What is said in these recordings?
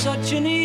such an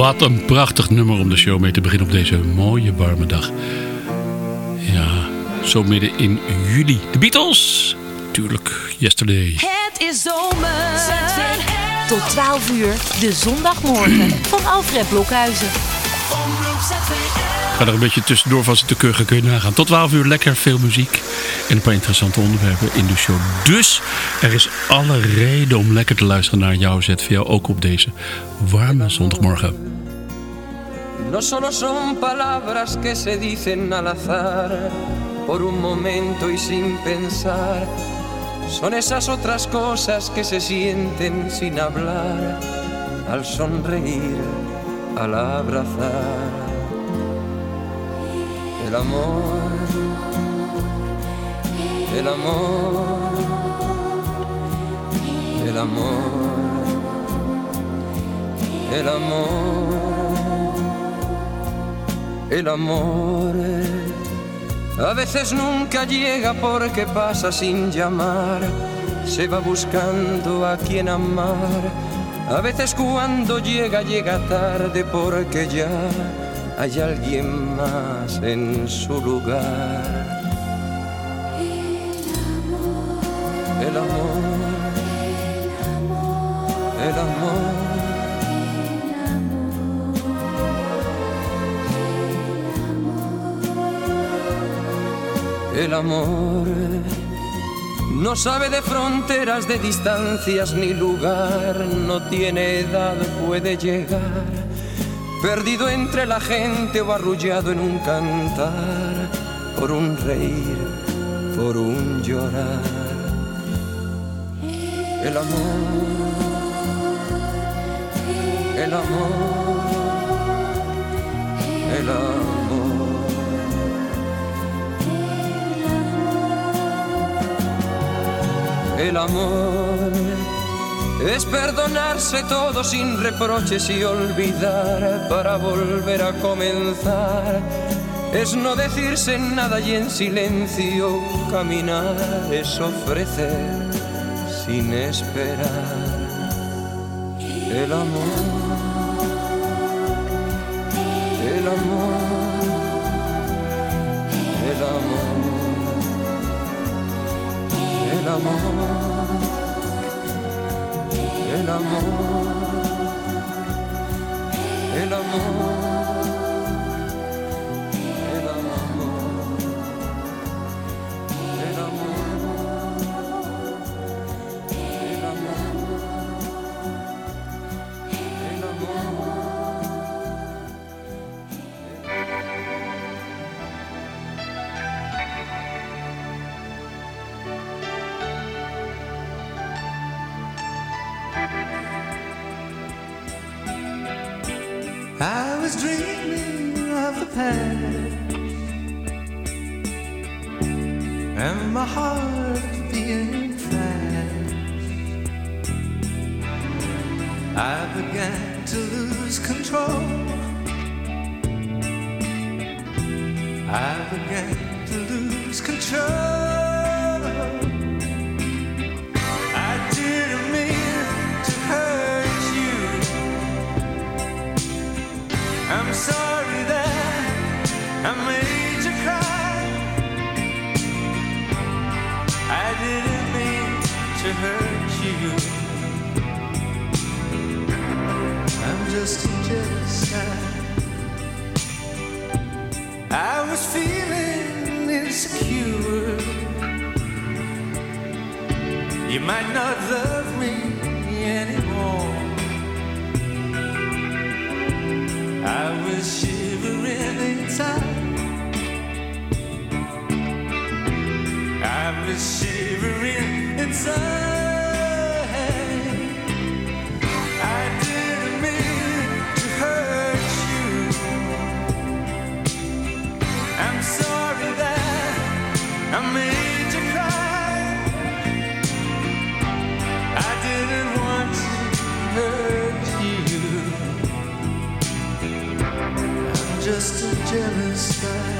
Wat een prachtig nummer om de show mee te beginnen op deze mooie warme dag. Ja, zo midden in juli. De Beatles, tuurlijk, yesterday. Het is zomer. Tot 12 uur, de zondagmorgen van Alfred Blokhuizen. Ga er een beetje tussendoor van zitten kuchen, kun je nagaan. Tot 12 uur lekker veel muziek en een paar interessante onderwerpen in de show. Dus er is alle reden om lekker te luisteren naar jouw ZVL, ook op deze warme zondagmorgen. No solo son palabras que se dicen al azar, por un momento y sin pensar. Son esas otras cosas que se sienten sin hablar, al sonreír, al abrazar. El amor, el amor, el amor, el amor, el amor. A veces nunca llega porque pasa sin llamar, se va buscando a quien amar. A veces cuando llega llega tarde porque ya hay alguien más en su lugar. El amor, el amor. El amor no sabe de fronteras, de distancias ni lugar, no tiene edad, puede llegar, perdido entre la gente o arrullado en un cantar, por un reír, por un llorar. El amor, el amor, el amor. El amor es perdonarse todo sin reproches y olvidar para volver a comenzar. Es no decirse nada y en silencio caminar. Es ofrecer sin esperar. El amor, el amor, el amor el amor, amor, el amor, el I began to lose control. I didn't mean to hurt you. I'm sorry that I made you cry. I didn't mean to hurt you. I'm just a jealous guy. I was feeling insecure. You might not love me anymore. I was shivering inside. I was shivering inside. jealous sky.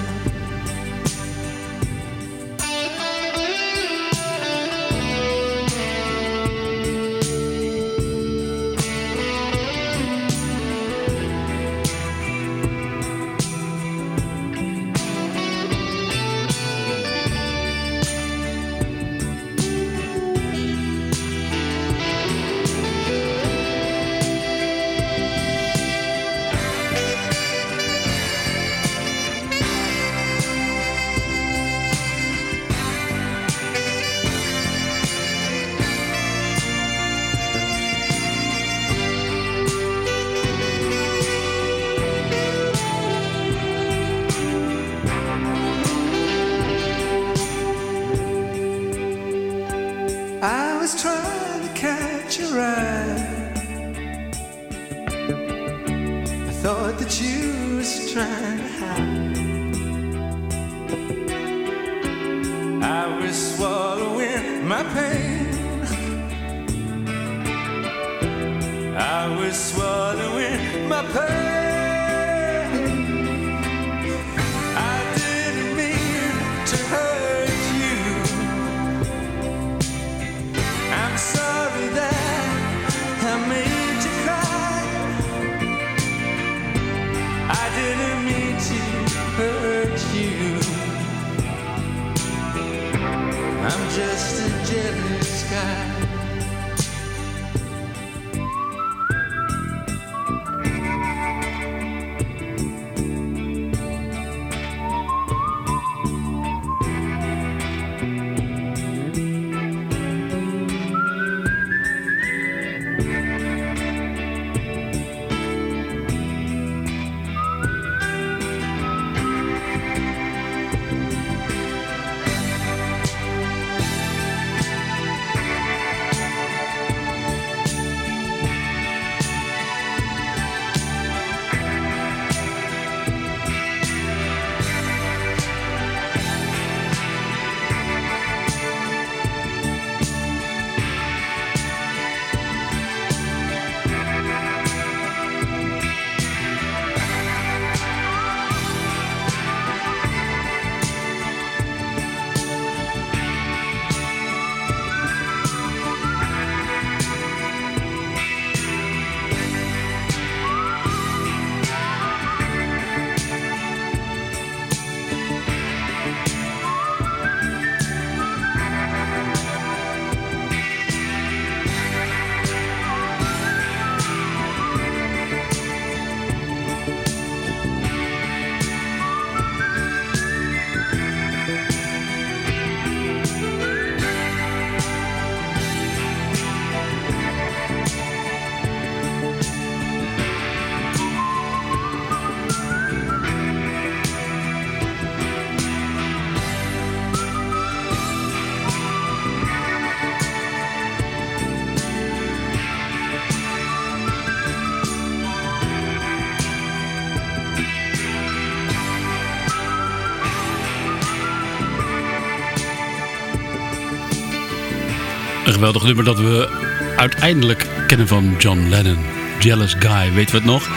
Geweldig nummer dat we uiteindelijk kennen van John Lennon. Jealous Guy, weten we het nog?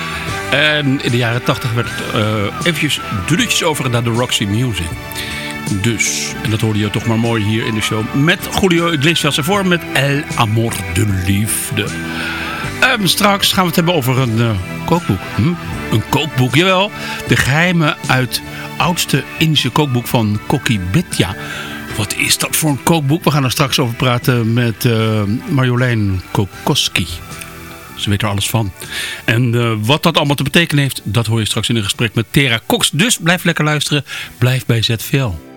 En in de jaren 80 werd het uh, eventjes over naar de Roxy Music. Dus, en dat hoorde je toch maar mooi hier in de show. Met Julio Iglesias ervoor met El Amor de Liefde. Um, straks gaan we het hebben over een uh, kookboek. Hm? Een kookboek, jawel. De geheimen uit oudste Indische kookboek van Koki Bitja. Wat is dat voor een kookboek? We gaan er straks over praten met uh, Marjolein Kokoski. Ze weet er alles van. En uh, wat dat allemaal te betekenen heeft, dat hoor je straks in een gesprek met Tera Cox. Dus blijf lekker luisteren. Blijf bij ZVL.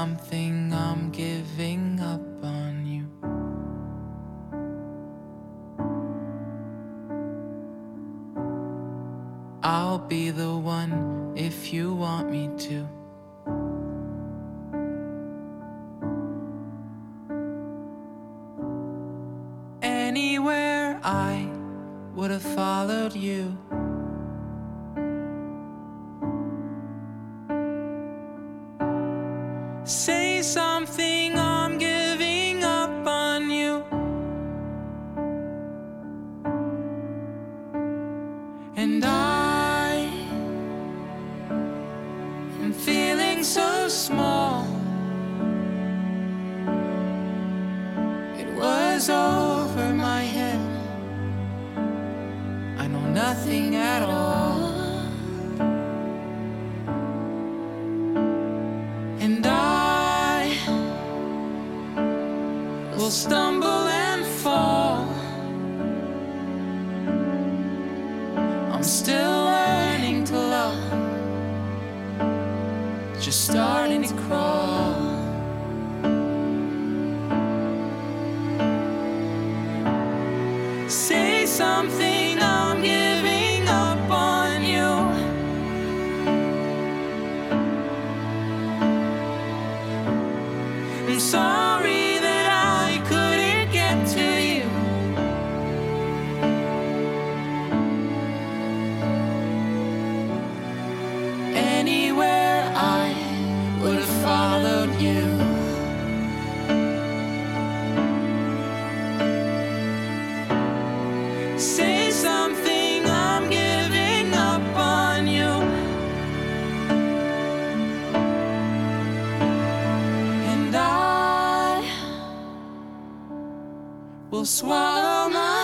Something, still learning to love, just starting to crawl. Will swallow my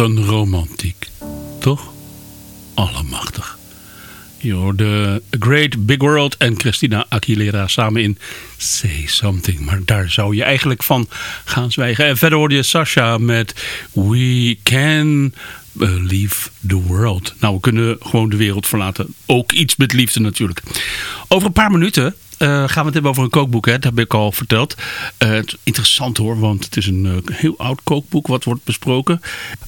een romantiek. Toch? Allemachtig. Je hoorde A Great Big World en Christina Aguilera samen in Say Something. Maar daar zou je eigenlijk van gaan zwijgen. En verder hoorde je Sasha met We Can Leave the World. Nou, we kunnen gewoon de wereld verlaten. Ook iets met liefde natuurlijk. Over een paar minuten eh, gaan we het hebben over een kookboek. Hè? Dat heb ik al verteld. Eh, interessant hoor, want het is een eh, heel oud kookboek wat wordt besproken.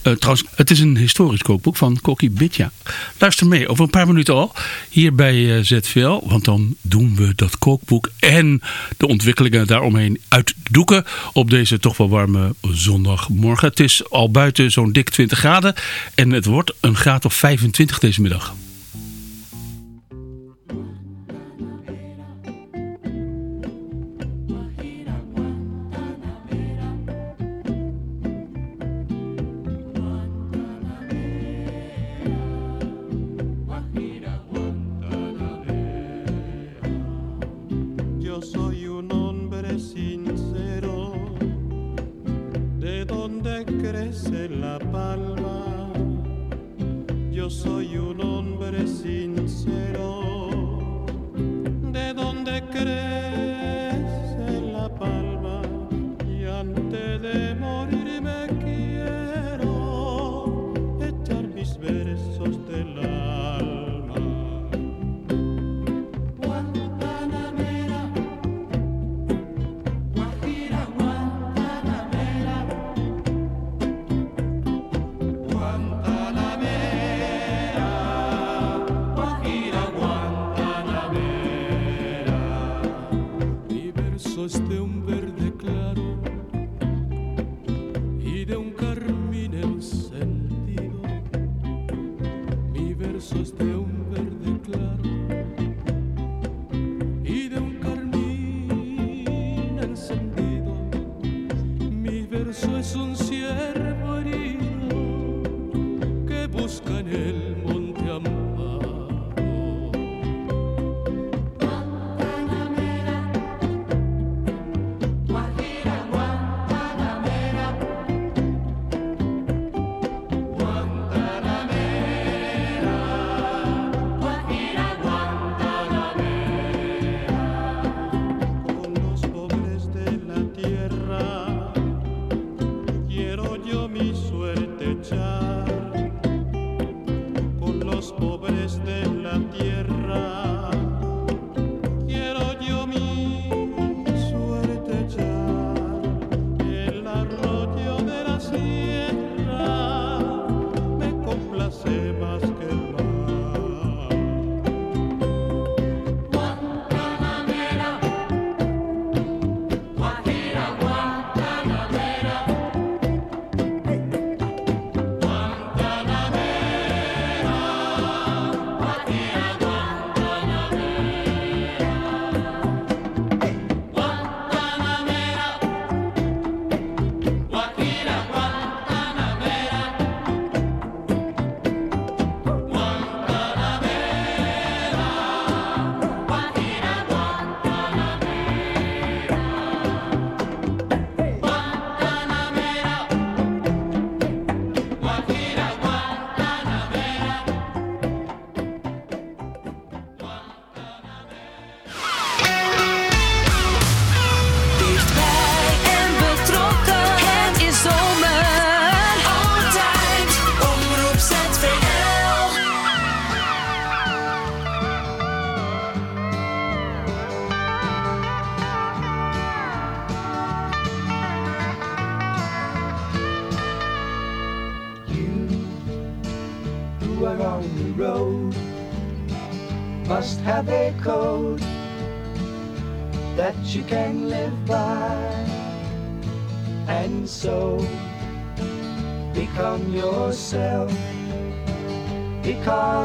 Trouwens, het is een historisch kookboek van Kokkie Bitja. Luister mee, over een paar minuten al. Hier bij ZVL, want dan doen we dat kookboek en de ontwikkelingen daaromheen uitdoeken op deze toch wel warme zondagmorgen. Het is al buiten zo'n dik 20 graden en het wordt een graad of 25 deze middag.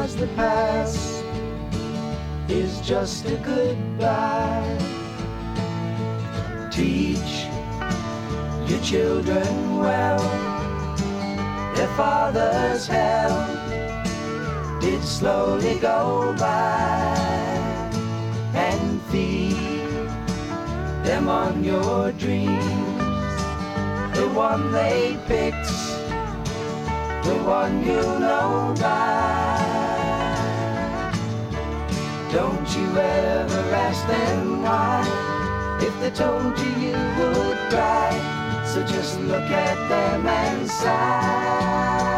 Because the past is just a goodbye. Teach your children well. Their father's hell did slowly go by. And feed them on your dreams. The one they picked the one you know by don't you ever ask them why. If they told you you would cry. So just look at them and sigh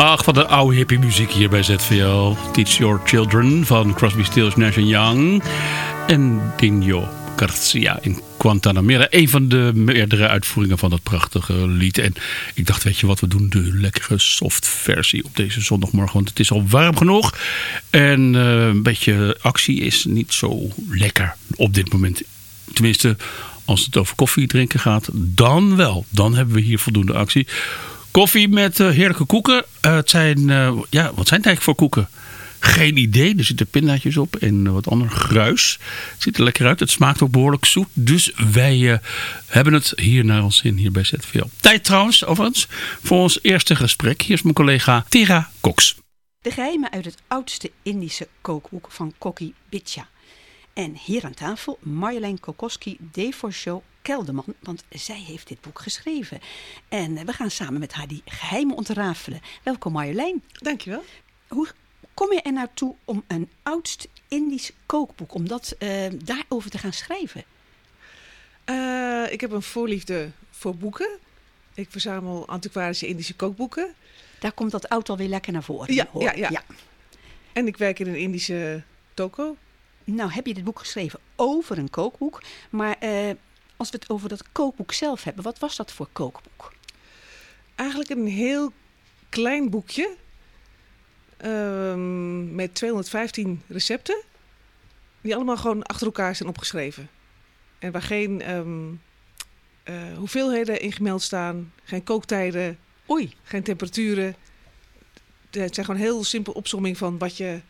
Ach, wat een oude hippie muziek hier bij ZVL. Teach Your Children van Crosby, Stills, Nash Young. En Dinho Garcia in Guantanamera. Een van de meerdere uitvoeringen van dat prachtige lied. En ik dacht, weet je wat, we doen de lekkere soft versie op deze zondagmorgen. Want het is al warm genoeg. En eh, een beetje actie is niet zo lekker op dit moment. Tenminste, als het over koffie drinken gaat, dan wel. Dan hebben we hier voldoende actie. Koffie met eh, heerlijke koeken. Eh, het zijn, eh, ja, wat zijn het eigenlijk voor koeken? Geen idee. Er zitten pindaatjes op en wat ander gruis. Het ziet er lekker uit. Het smaakt ook behoorlijk zoet. Dus wij hebben het hier naar ons zin hier bij ZVL. Tijd trouwens, overigens, voor ons eerste gesprek. Hier is mijn collega Tera Cox. De geheimen uit het oudste Indische kookboek van Kokkie Bitcha. En hier aan tafel Marjolein Kokoski Deforshow Kelderman, want zij heeft dit boek geschreven. En eh, we gaan samen met haar die geheimen ontrafelen. Welkom Marjolein. Dankjewel. Hoe kom je er naartoe om een oudst Indisch kookboek, om dat eh, daarover te gaan schrijven? Eh, ik heb een voorliefde voor boeken. Ik verzamel antiquarische Indische kookboeken. Daar komt dat oud alweer lekker naar voren. Ja, hoor. ja, ja. En ik werk in een Indische toko. Nou heb je dit boek geschreven over een kookboek, maar als we het over dat kookboek zelf hebben, wat was dat voor kookboek? Eigenlijk een heel klein boekje. ehm, met 215 recepten. Die allemaal gewoon achter elkaar zijn opgeschreven. En waar geen ehm, eh, hoeveelheden in gemeld staan. Geen kooktijden. Oei. Geen temperaturen. Het zijn gewoon heel simpel opsomming van wat je,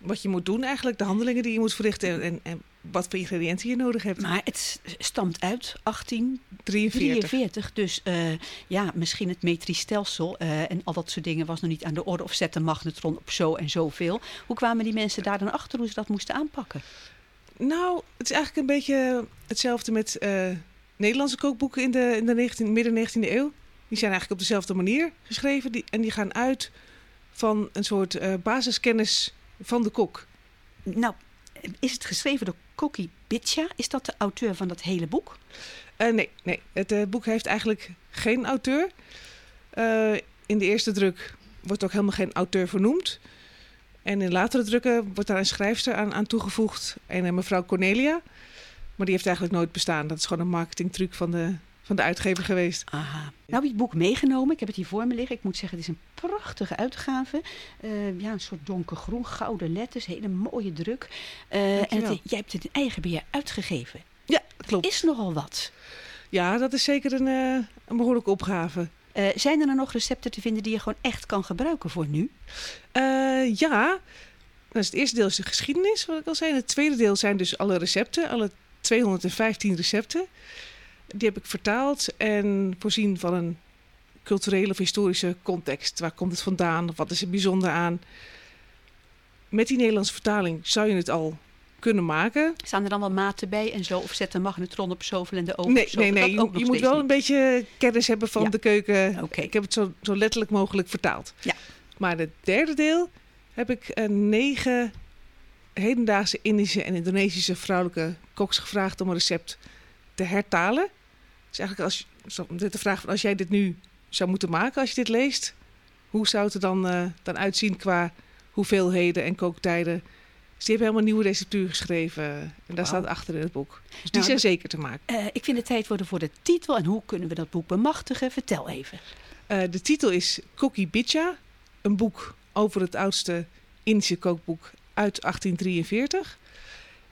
wat je moet doen eigenlijk. De handelingen die je moet verrichten. En, en, wat voor ingrediënten je nodig hebt. Maar het stamt uit 43. 1843, dus eh, ja, misschien het metrisch stelsel eh, en al dat soort dingen was nog niet aan de orde. Of zet de magnetron op zo en zoveel. Hoe kwamen die mensen daar dan achter hoe ze dat moesten aanpakken? Nou, het is eigenlijk een beetje hetzelfde met eh, Nederlandse kookboeken in de, in de 19, midden 19e eeuw. Die zijn eigenlijk op dezelfde manier geschreven. Die, en die gaan uit van een soort basiskennis van de kok. Nou, is het geschreven door Kokkie Bitcha? Is dat de auteur van dat hele boek? Eh, nee, nee, het eh, boek heeft eigenlijk geen auteur. Eh, in de eerste druk wordt ook helemaal geen auteur vernoemd. En in latere drukken wordt daar een schrijfster aan, aan toegevoegd. En mevrouw Cornelia. Maar die heeft eigenlijk nooit bestaan. Dat is gewoon een marketingtruc van de, van de uitgever geweest. Aha. Nou heb je het boek meegenomen. Ik heb het hier voor me liggen. Ik moet zeggen, het is een prachtige uitgave. Eh, ja, een soort donkergroen, gouden letters. Hele mooie druk. Eh, en het, jij hebt het in eigen beheer uitgegeven. Ja, klopt. Is nogal wat. Ja, dat is zeker een, eh, een behoorlijke opgave. Zijn er nou nog recepten te vinden die je gewoon echt kan gebruiken voor nu? Ja, dus het eerste deel is de geschiedenis, wat ik al zei. En het tweede deel zijn dus alle recepten, alle 215 recepten. Die heb ik vertaald en voorzien van een culturele of historische context. Waar komt het vandaan? Wat is er bijzonder aan? Met die Nederlandse vertaling zou je het al kunnen maken. Staan er dan wel maten bij en zo? Of zet de magnetron op zoveel en de oven Nee, op nee, zoveel? nee. Dat Je, moet wel een beetje kennis hebben van Ja. de keuken. Ik heb het zo, zo letterlijk mogelijk vertaald. Ja. Maar het derde deel heb ik negen hedendaagse Indische en Indonesische vrouwelijke koks gevraagd om een recept te hertalen. Dus eigenlijk als, de vraag van als jij dit nu zou moeten maken, als je dit leest, hoe zou het er dan, eh, dan uitzien qua hoeveelheden en kooktijden? Dus die hebben helemaal nieuwe receptuur geschreven en daar staat achter in het boek. Dus die Nou, zijn zeker te maken. Eh, ik vind het tijd worden voor de titel. En hoe kunnen we dat boek bemachtigen? Vertel even. Eh, de titel is Kokkie Bitcha, een boek over het oudste Indische kookboek uit 1843.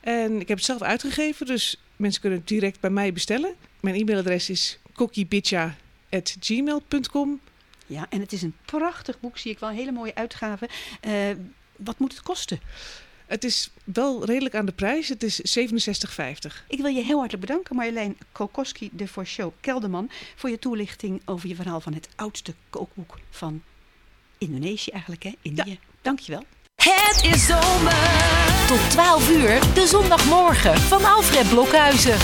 En ik heb het zelf uitgegeven, dus mensen kunnen het direct bij mij bestellen. Mijn e-mailadres is kokkiebitcha.gmail.com. Ja, en het is een prachtig boek, zie ik wel. Een hele mooie uitgave. Eh, wat moet het kosten? Het is wel redelijk aan de prijs, het is 67,50. Ik wil je heel hartelijk bedanken, Marjolein Kokoski de voor Show Kelderman, voor je toelichting over je verhaal van het oudste kookboek van Indonesië eigenlijk, hè? Indië. Dankjewel. Het is zomer. Tot 12 uur, de zondagmorgen van Alfred Blokhuizen.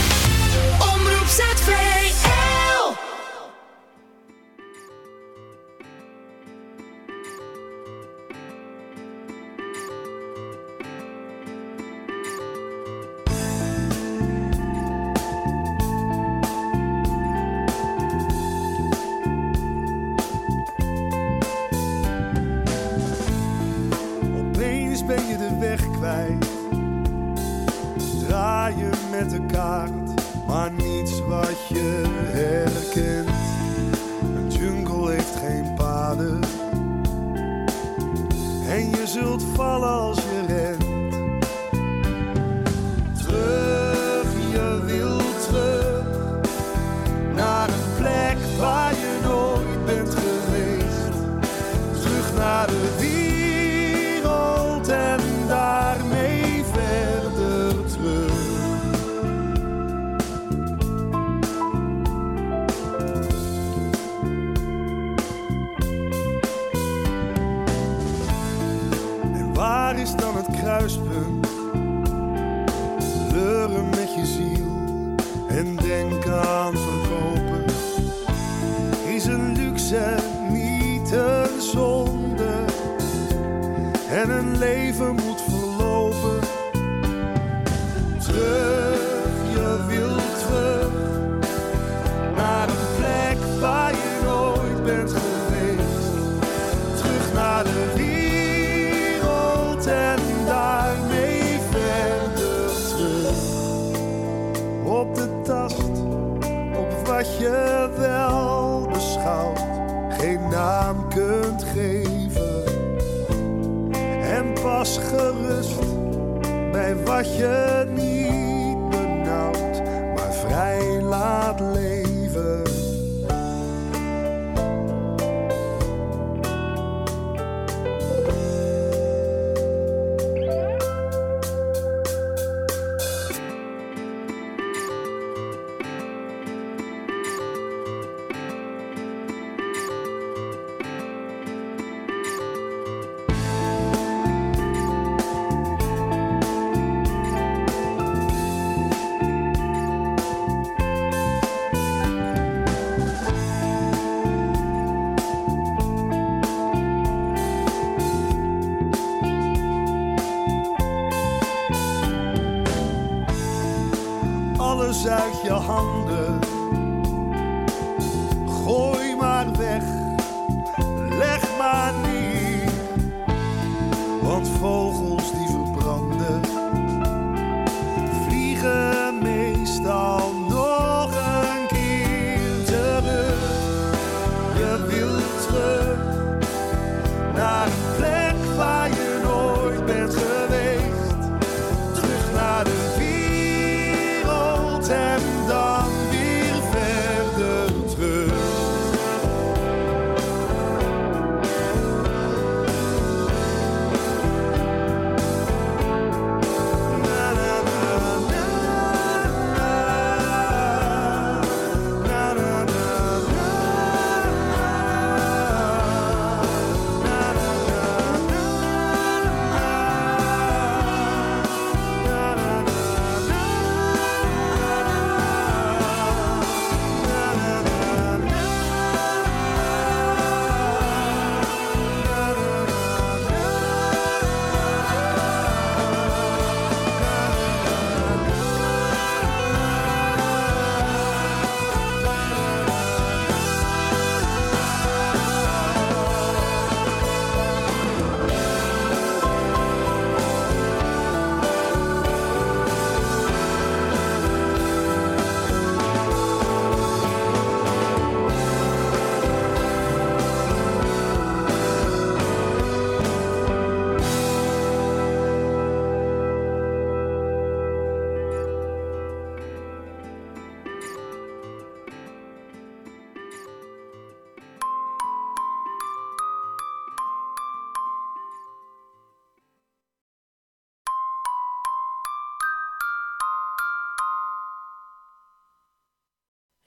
alles uit je handen. Gooi maar weg.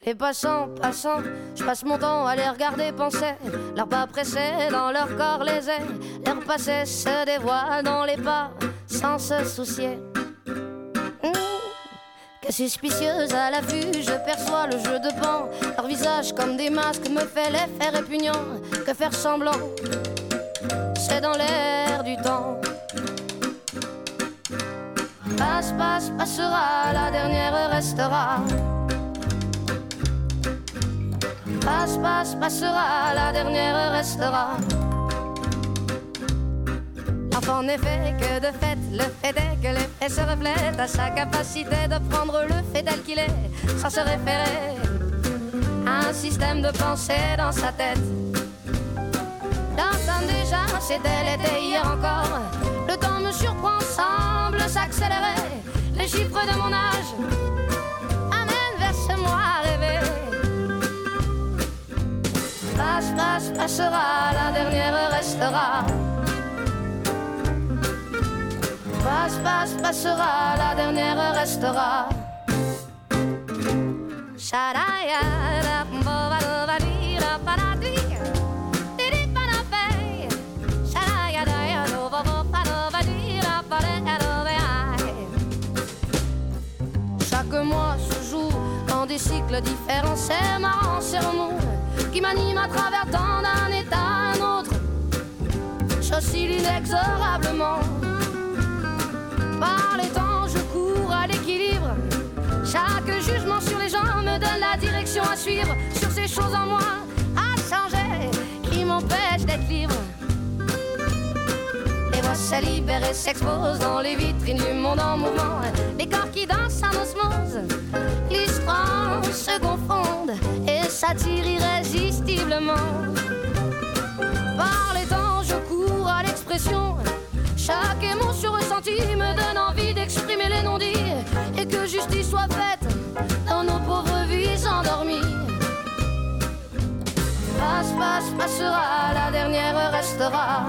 Et passant, passant, je passe mon temps à les regarder penser. Leurs pas pressés dans leur corps les ailes. Leur passé se dévoile dans les pas sans se soucier. Que suspicieuse à l'affût, je perçois le jeu de pan. Leur visage comme des masques me fait l'effet répugnant. Que faire semblant, c'est dans l'air du temps. Passe, passe, passera, la dernière restera passe, passe, passera, la dernière restera. L'enfant n'est fait que de fait, le fait est que les faits se reflètent à sa capacité de prendre le fait tel qu'il est, sans se référer à un système de pensée dans sa tête. D'entendre déjà, c'était l'été hier encore, le temps nous surprend, semble s'accélérer, les chiffres de mon âge passage passera, la dernière restera. Passe, passe, passera, la dernière restera. Chaque mois se joue dans des cycles différents, c'est marrant, c'est qui m'anime à travers tant d'un état à un autre. J'oscille inexorablement. Par les temps, je cours à l'équilibre. Chaque jugement sur les gens me donne la direction à suivre. Sur ces choses en moi à changer qui m'empêchent d'être libre. Les voix se et s'exposent dans les vitrines du monde en mouvement. Les corps qui dansent en osmose, l'histoire se confondent s'attirent irrésistiblement. Par les temps, je cours à l'expression. Chaque émotion ressentie me donne envie d'exprimer les non-dits et que justice soit faite dans nos pauvres vies endormies. Passe, passe, passera, la dernière restera.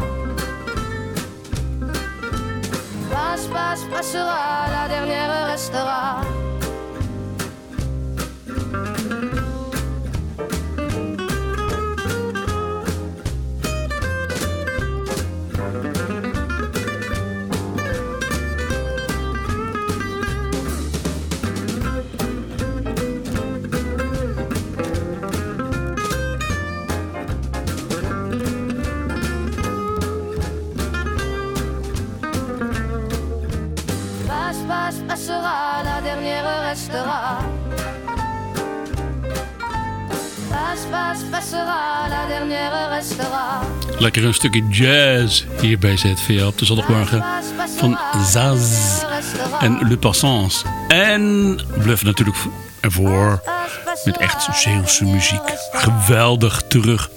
Passe, passe, passera, la dernière restera. Lekker een stukje jazz hier bij ZVL op de zondagmorgen van Zaz en Le Passance. En Bluff natuurlijk ervoor met echt Zeeuwse muziek. Geweldig terug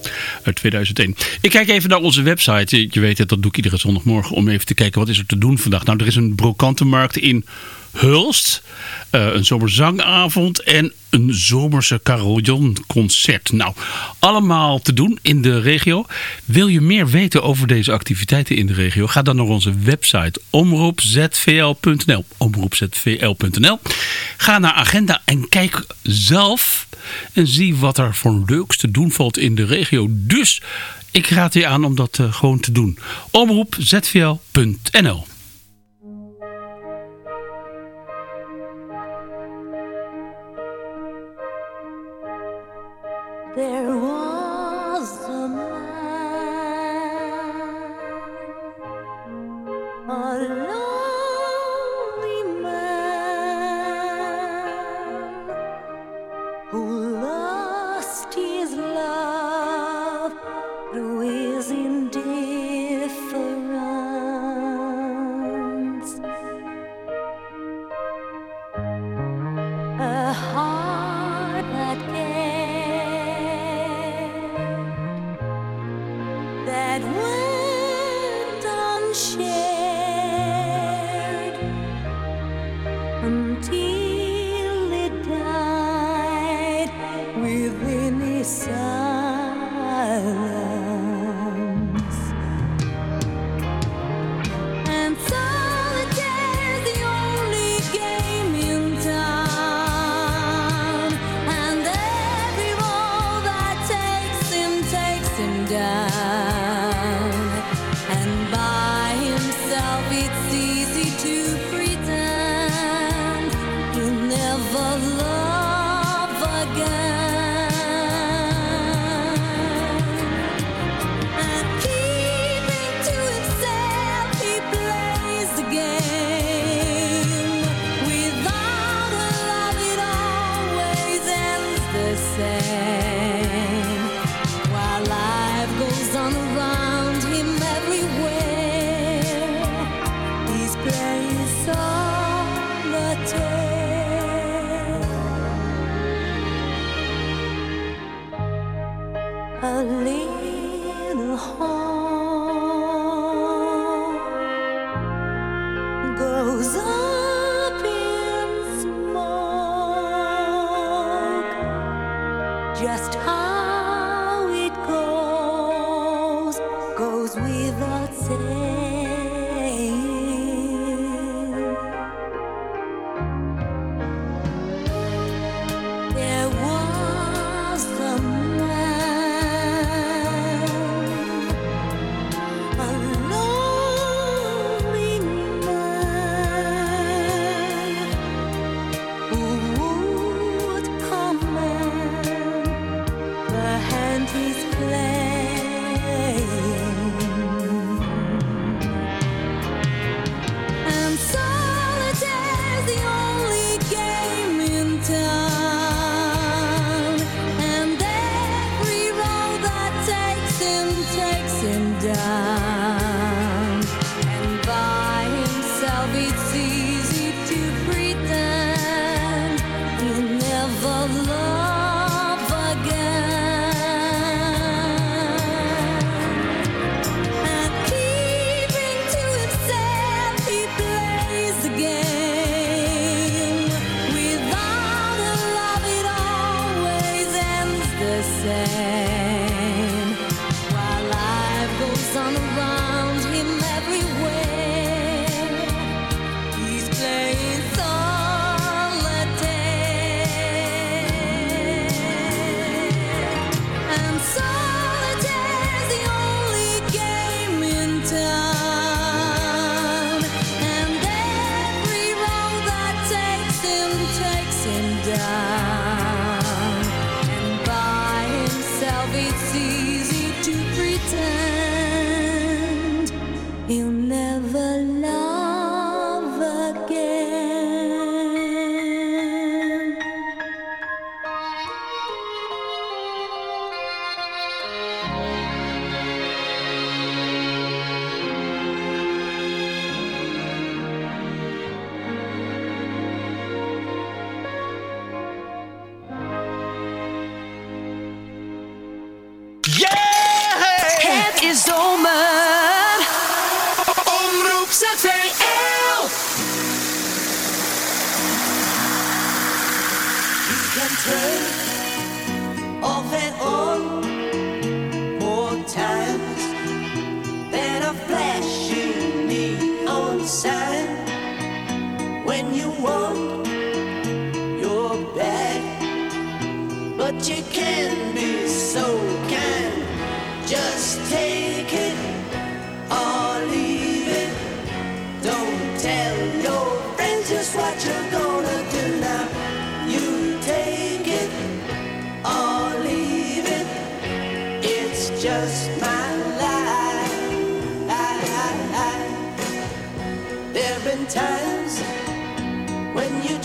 uit 2001. Ik kijk even naar onze website. Je weet het, dat doe ik iedere zondagmorgen om even te kijken wat is er te doen vandaag. Nou, er is een brokantenmarkt in Hulst. eh, een zomerzangavond en een zomerse carillonconcert. Nou, allemaal te doen in de regio. Wil je meer weten over deze activiteiten in de regio? Ga dan naar onze website omroepzvl.nl. Omroepzvl.nl. Ga naar agenda en kijk zelf en zie wat er voor leuks te doen valt in de regio. Dus ik raad je aan om dat eh, gewoon te doen. Omroepzvl.nl. There of love.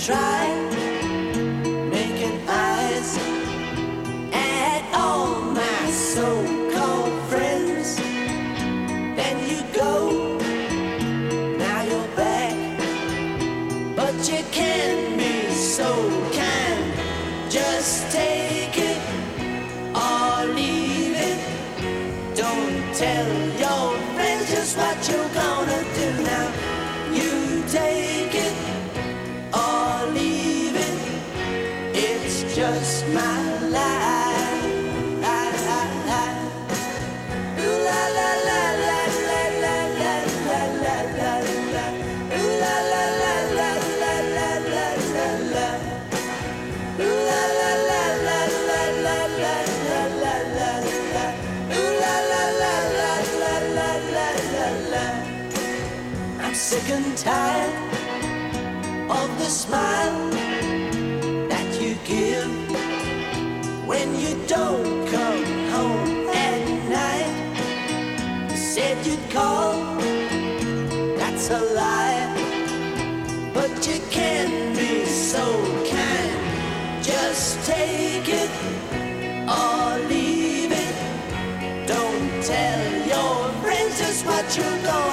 try. tired of the smile that you give when you don't come home at night. You said you'd call, that's a lie, but you can be so kind. Just take it or leave it. Don't tell your friends just what you know.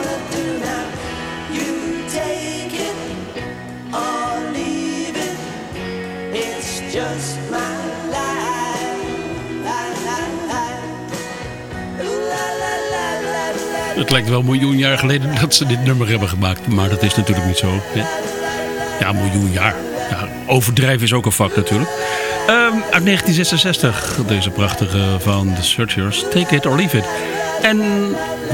Het lijkt wel een miljoen jaar geleden dat ze dit nummer hebben gemaakt. Maar dat is natuurlijk niet zo. Ja, een miljoen jaar. Ja, overdrijven is ook een vak natuurlijk. Um, uit 1966, deze prachtige van The Searchers. Take it or leave it. En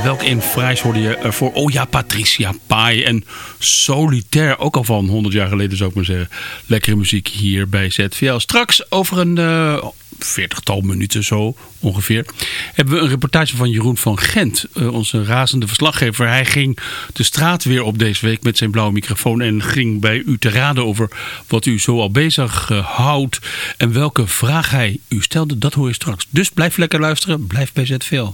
welke in Fries hoorde je ervoor? Oh ja, Patricia Pai en Solitaire. Ook al van 100 jaar geleden zou ik maar zeggen. Lekkere muziek hier bij ZVL. Straks over een eh, veertigtal minuten zo ongeveer. Hebben we een reportage van Jeroen van Gent. eh, onze razende verslaggever. Hij ging de straat weer op deze week met zijn blauwe microfoon. En ging bij u te raden over wat u zo al bezig eh, houdt. En welke vraag hij u stelde. Dat hoor je straks. Dus blijf lekker luisteren. Blijf bij ZVL.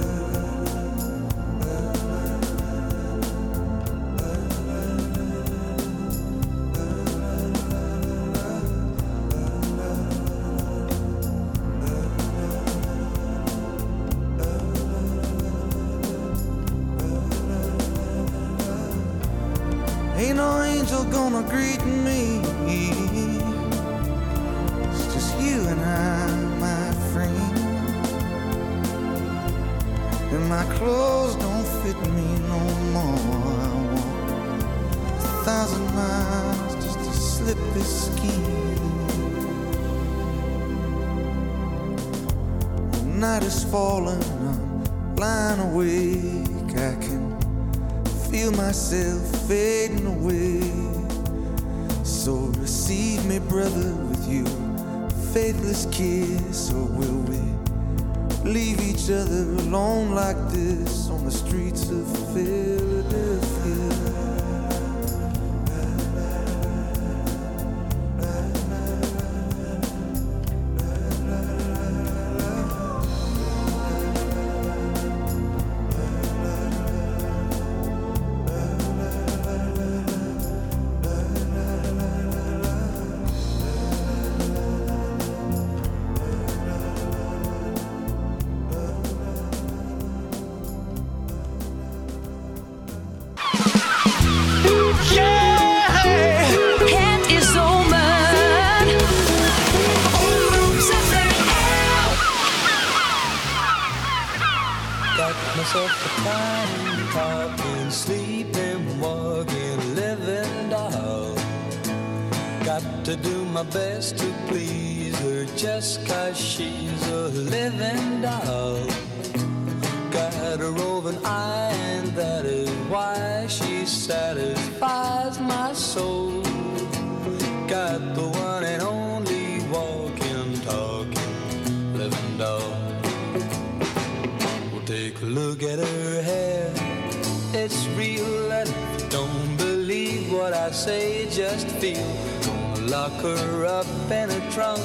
Lock her up in a trunk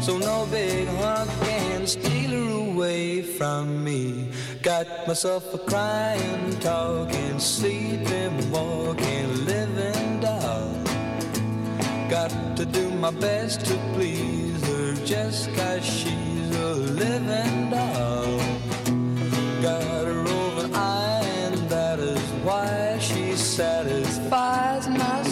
so no big hunk can steal her away from me. Got myself a crying, talking, sleeping, walking, living doll. Got to do my best to please her just 'cause she's a living doll. Got a roving eye, and that is why she satisfies my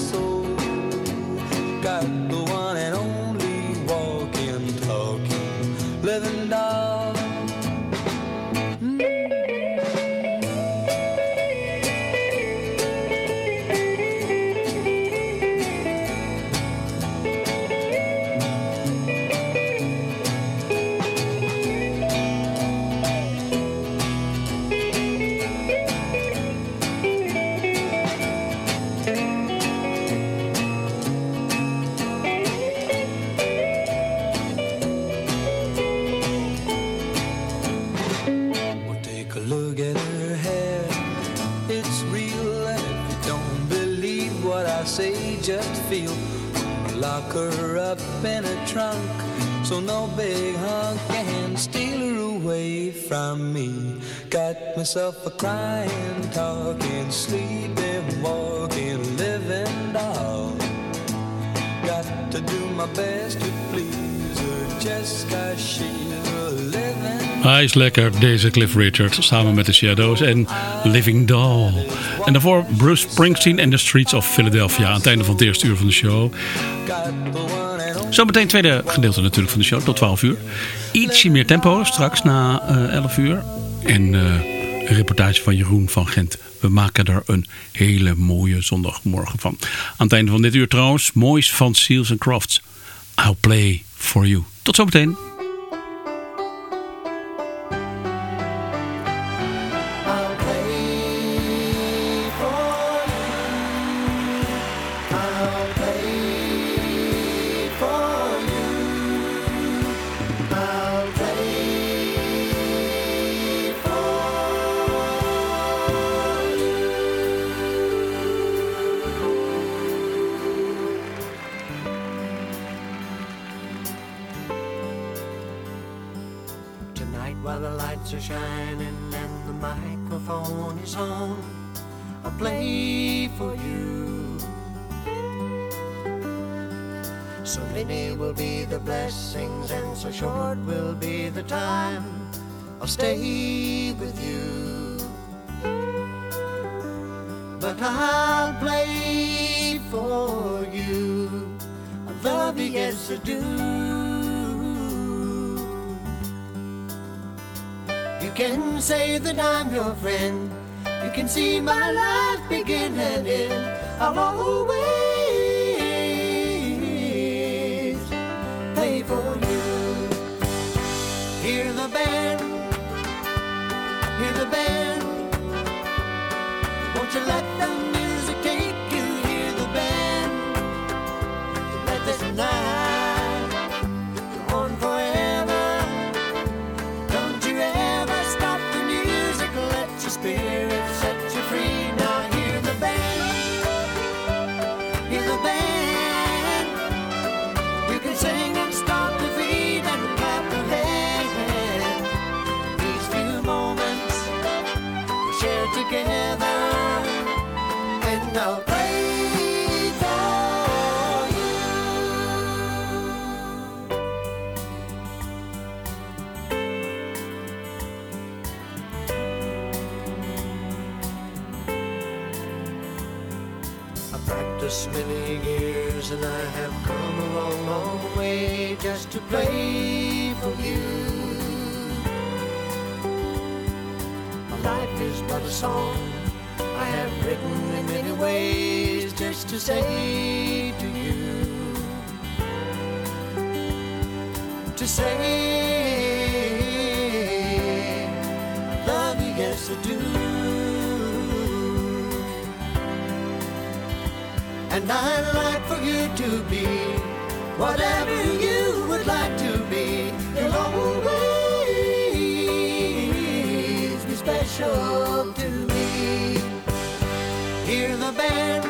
big hunk can steal her away from me. Got myself a crying, talking, sleeping, walking, living doll. Got to do my best to please her just 'cause she's a living Hij is lekker, deze Cliff Richard, samen met de Shadows en Living Doll. En daarvoor Bruce Springsteen en The Streets of Philadelphia aan het einde van het eerste uur van de show. Zometeen tweede gedeelte natuurlijk van de show, tot 12 uur. Ietsje meer tempo, straks na eh 11 uur. En eh, een reportage van Jeroen van Gent. We maken er een hele mooie zondagmorgen van. Aan het einde van dit uur trouwens, moois van Seals and Crofts. I'll play for you. Tot zometeen. Lights are shining and the microphone is on, I'll play for you. So many will be the blessings and so short will be the time I'll stay with you. But I'll play for you. I love you, yes I do. Can say that I'm your friend. You can see my life begin and end. I'll always play for you. Hear the band, hear the band. Just to play for you. My life is but a song I have written in many ways just to say to you. To say, I love you, yes I do. And I'd like for you to be whatever you special to me. Hear the band,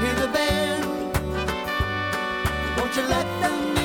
hear the band. Won't you let the music